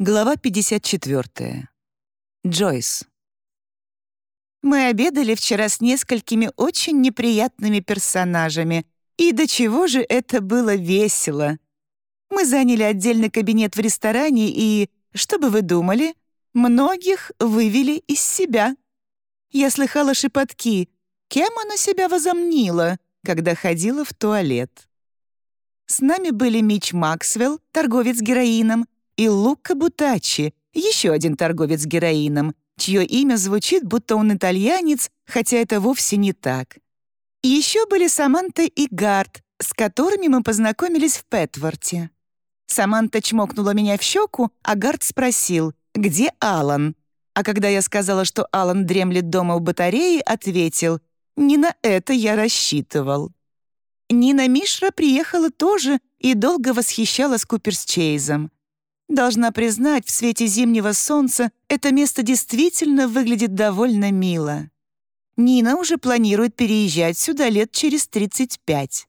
Глава 54. Джойс. Мы обедали вчера с несколькими очень неприятными персонажами, и до чего же это было весело. Мы заняли отдельный кабинет в ресторане и, что бы вы думали, многих вывели из себя. Я слыхала шепотки, кем она себя возомнила, когда ходила в туалет. С нами были Мич Максвелл, торговец героином, и Лука Бутачи, еще один торговец героином, чье имя звучит, будто он итальянец, хотя это вовсе не так. Еще были Саманта и Гард, с которыми мы познакомились в Петворте. Саманта чмокнула меня в щеку, а Гард спросил, где Алан. А когда я сказала, что Алан дремлет дома у батареи, ответил, не на это я рассчитывал. Нина Мишра приехала тоже и долго восхищалась Куперс Чейзом. Должна признать, в свете зимнего солнца это место действительно выглядит довольно мило. Нина уже планирует переезжать сюда лет через 35.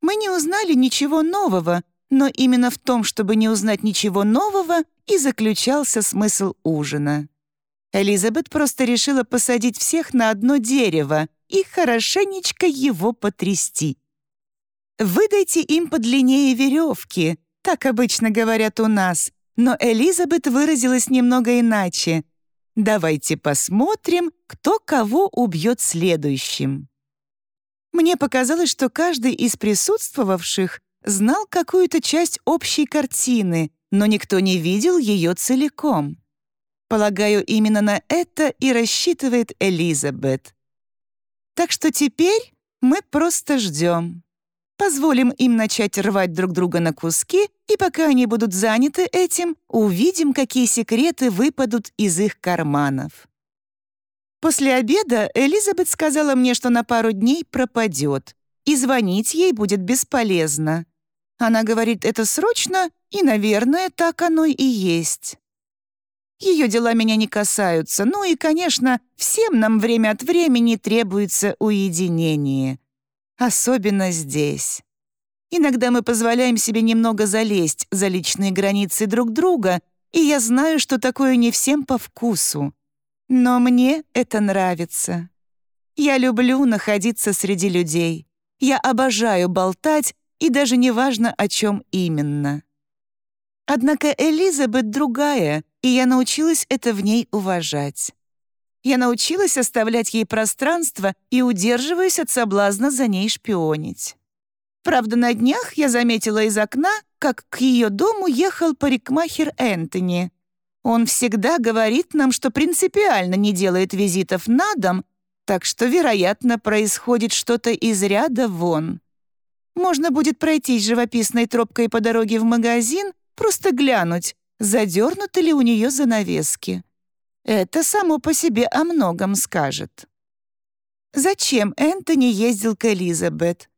Мы не узнали ничего нового, но именно в том, чтобы не узнать ничего нового, и заключался смысл ужина. Элизабет просто решила посадить всех на одно дерево и хорошенечко его потрясти. «Выдайте им подлиннее веревки», так обычно говорят у нас, но Элизабет выразилась немного иначе. Давайте посмотрим, кто кого убьет следующим. Мне показалось, что каждый из присутствовавших знал какую-то часть общей картины, но никто не видел ее целиком. Полагаю, именно на это и рассчитывает Элизабет. Так что теперь мы просто ждем. Позволим им начать рвать друг друга на куски, и пока они будут заняты этим, увидим, какие секреты выпадут из их карманов. После обеда Элизабет сказала мне, что на пару дней пропадет, и звонить ей будет бесполезно. Она говорит это срочно, и, наверное, так оно и есть. Ее дела меня не касаются, ну и, конечно, всем нам время от времени требуется уединение. Особенно здесь. Иногда мы позволяем себе немного залезть за личные границы друг друга, и я знаю, что такое не всем по вкусу. Но мне это нравится. Я люблю находиться среди людей. Я обожаю болтать, и даже не важно, о чем именно. Однако Элизабет другая, и я научилась это в ней уважать. Я научилась оставлять ей пространство и удерживаюсь от соблазна за ней шпионить. Правда, на днях я заметила из окна, как к ее дому ехал парикмахер Энтони. Он всегда говорит нам, что принципиально не делает визитов на дом, так что, вероятно, происходит что-то из ряда вон. Можно будет пройтись живописной тропкой по дороге в магазин, просто глянуть, задернуты ли у нее занавески. Это само по себе о многом скажет. Зачем Энтони ездил к Элизабет?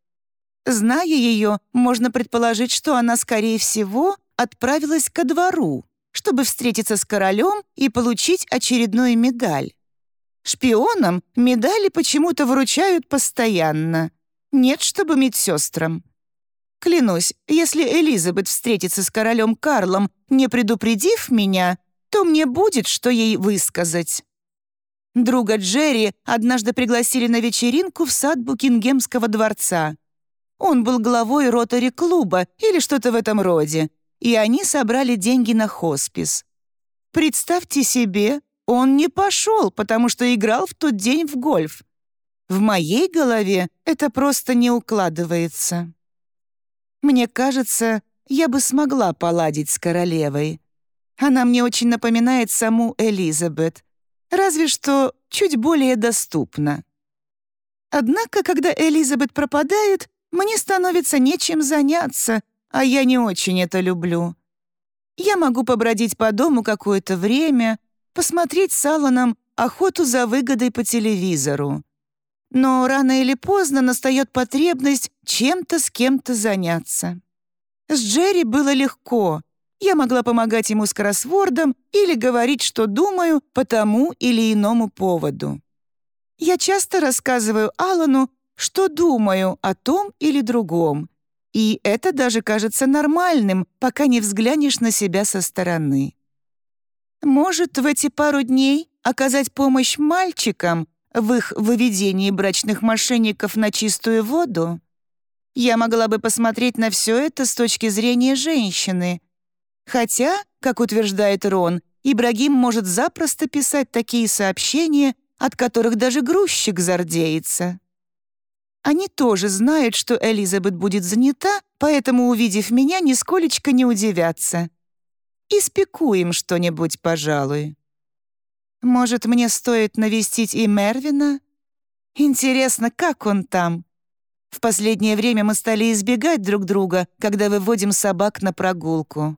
Зная ее, можно предположить, что она, скорее всего, отправилась ко двору, чтобы встретиться с королем и получить очередную медаль. Шпионам медали почему-то вручают постоянно. Нет, чтобы медсестрам. Клянусь, если Элизабет встретится с королем Карлом, не предупредив меня, то мне будет, что ей высказать. Друга Джерри однажды пригласили на вечеринку в сад Букингемского дворца. Он был главой ротари-клуба или что-то в этом роде, и они собрали деньги на хоспис. Представьте себе, он не пошел, потому что играл в тот день в гольф. В моей голове это просто не укладывается. Мне кажется, я бы смогла поладить с королевой. Она мне очень напоминает саму Элизабет, разве что чуть более доступна. Однако, когда Элизабет пропадает, мне становится нечем заняться, а я не очень это люблю. Я могу побродить по дому какое-то время, посмотреть с Алланом охоту за выгодой по телевизору. Но рано или поздно настает потребность чем-то с кем-то заняться. С Джерри было легко. Я могла помогать ему с кроссвордом или говорить, что думаю по тому или иному поводу. Я часто рассказываю Алану, что думаю о том или другом, И это даже кажется нормальным, пока не взглянешь на себя со стороны. Может, в эти пару дней оказать помощь мальчикам в их выведении брачных мошенников на чистую воду? Я могла бы посмотреть на все это с точки зрения женщины. Хотя, как утверждает Рон, Ибрагим может запросто писать такие сообщения, от которых даже грузчик зардеется. Они тоже знают, что Элизабет будет занята, поэтому, увидев меня, нисколечко не удивятся. Испекуем что-нибудь, пожалуй. Может, мне стоит навестить и Мервина? Интересно, как он там? В последнее время мы стали избегать друг друга, когда выводим собак на прогулку.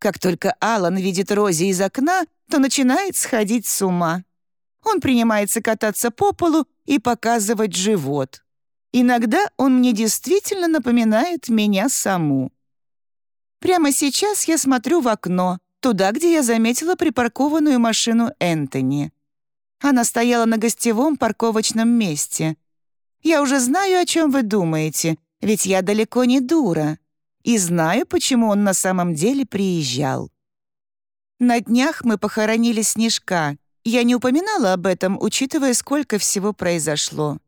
Как только Алан видит Рози из окна, то начинает сходить с ума. Он принимается кататься по полу и показывать живот. Иногда он мне действительно напоминает меня саму. Прямо сейчас я смотрю в окно, туда, где я заметила припаркованную машину Энтони. Она стояла на гостевом парковочном месте. Я уже знаю, о чем вы думаете, ведь я далеко не дура. И знаю, почему он на самом деле приезжал. На днях мы похоронили Снежка. Я не упоминала об этом, учитывая, сколько всего произошло.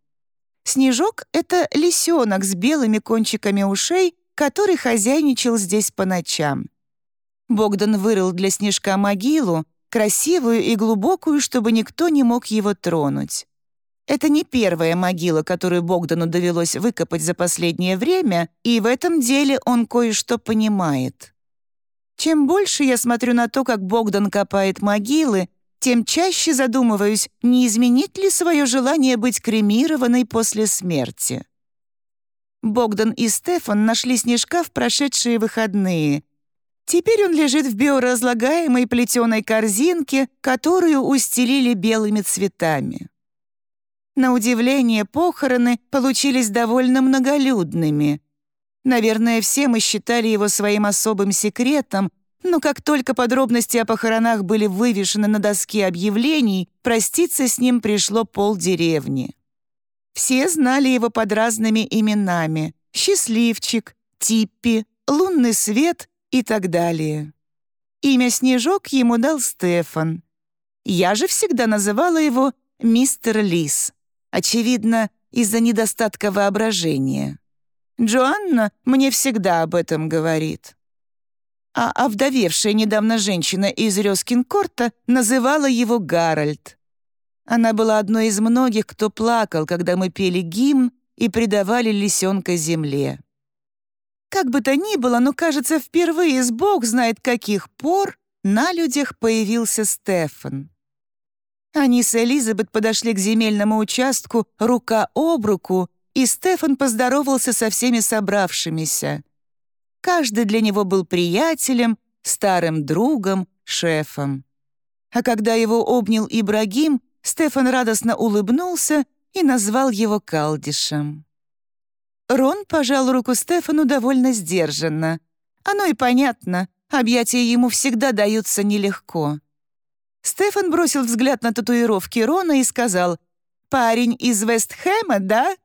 Снежок — это лисенок с белыми кончиками ушей, который хозяйничал здесь по ночам. Богдан вырыл для Снежка могилу, красивую и глубокую, чтобы никто не мог его тронуть. Это не первая могила, которую Богдану довелось выкопать за последнее время, и в этом деле он кое-что понимает. Чем больше я смотрю на то, как Богдан копает могилы, тем чаще задумываюсь, не изменить ли свое желание быть кремированной после смерти. Богдан и Стефан нашли снежка в прошедшие выходные. Теперь он лежит в биоразлагаемой плетеной корзинке, которую устелили белыми цветами. На удивление, похороны получились довольно многолюдными. Наверное, все мы считали его своим особым секретом, но как только подробности о похоронах были вывешены на доске объявлений, проститься с ним пришло полдеревни. Все знали его под разными именами — «Счастливчик», «Типпи», «Лунный свет» и так далее. Имя Снежок ему дал Стефан. Я же всегда называла его «Мистер Лис». Очевидно, из-за недостатка воображения. Джоанна мне всегда об этом говорит. А овдовевшая недавно женщина из Рёскинкорта называла его Гарольд. Она была одной из многих, кто плакал, когда мы пели гимн и предавали лисенка земле. Как бы то ни было, но, кажется, впервые с бог знает каких пор на людях появился Стефан. Они с Элизабет подошли к земельному участку рука об руку, и Стефан поздоровался со всеми собравшимися. Каждый для него был приятелем, старым другом, шефом. А когда его обнял Ибрагим, Стефан радостно улыбнулся и назвал его Калдишем. Рон пожал руку Стефану довольно сдержанно. Оно и понятно, объятия ему всегда даются нелегко. Стефан бросил взгляд на татуировки Рона и сказал, «Парень из Вестхэма, да?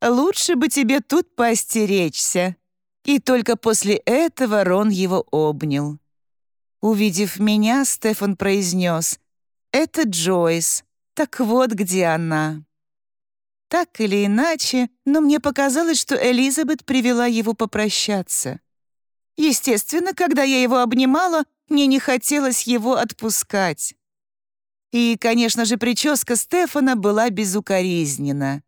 Лучше бы тебе тут поостеречься». И только после этого Рон его обнял. Увидев меня, Стефан произнес, «Это Джойс. Так вот где она». Так или иначе, но мне показалось, что Элизабет привела его попрощаться. Естественно, когда я его обнимала, мне не хотелось его отпускать. И, конечно же, прическа Стефана была безукоризнена.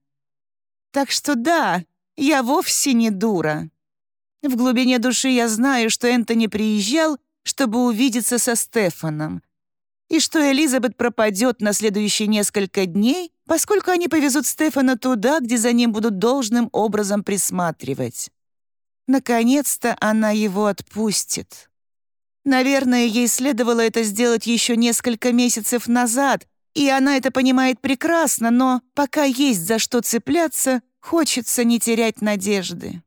Так что да, я вовсе не дура. В глубине души я знаю, что Энтони приезжал, чтобы увидеться со Стефаном, и что Элизабет пропадет на следующие несколько дней, поскольку они повезут Стефана туда, где за ним будут должным образом присматривать. Наконец-то она его отпустит. Наверное, ей следовало это сделать еще несколько месяцев назад, и она это понимает прекрасно, но пока есть за что цепляться, хочется не терять надежды.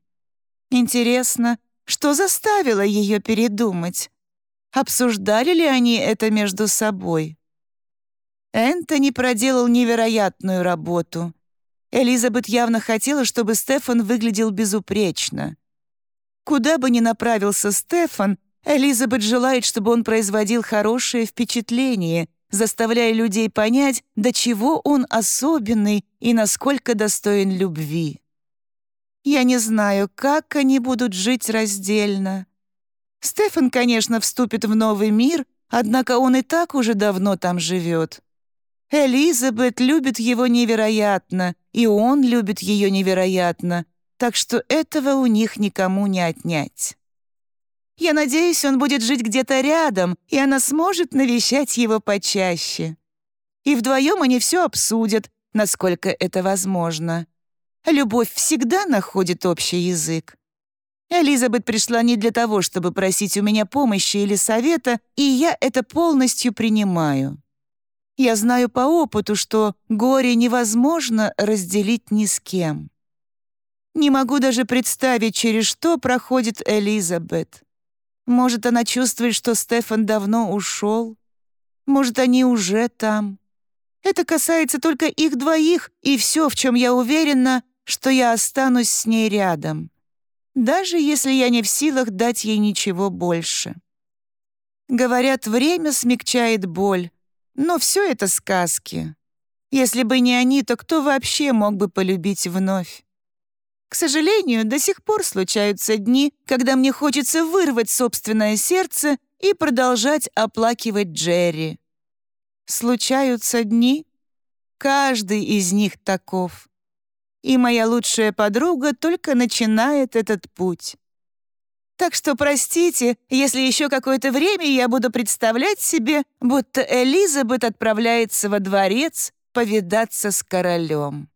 Интересно, что заставило ее передумать? Обсуждали ли они это между собой? Энтони проделал невероятную работу. Элизабет явно хотела, чтобы Стефан выглядел безупречно. Куда бы ни направился Стефан, Элизабет желает, чтобы он производил хорошее впечатление, заставляя людей понять, до чего он особенный и насколько достоин любви. Я не знаю, как они будут жить раздельно. Стефан, конечно, вступит в новый мир, однако он и так уже давно там живет. Элизабет любит его невероятно, и он любит ее невероятно, так что этого у них никому не отнять. Я надеюсь, он будет жить где-то рядом, и она сможет навещать его почаще. И вдвоем они все обсудят, насколько это возможно. Любовь всегда находит общий язык. Элизабет пришла не для того, чтобы просить у меня помощи или совета, и я это полностью принимаю. Я знаю по опыту, что горе невозможно разделить ни с кем. Не могу даже представить, через что проходит Элизабет. Может, она чувствует, что Стефан давно ушел? Может, они уже там? Это касается только их двоих, и все, в чем я уверена, что я останусь с ней рядом, даже если я не в силах дать ей ничего больше. Говорят, время смягчает боль, но все это сказки. Если бы не они, то кто вообще мог бы полюбить вновь? К сожалению, до сих пор случаются дни, когда мне хочется вырвать собственное сердце и продолжать оплакивать Джерри. Случаются дни, каждый из них таков. И моя лучшая подруга только начинает этот путь. Так что простите, если еще какое-то время я буду представлять себе, будто Элизабет отправляется во дворец повидаться с королем.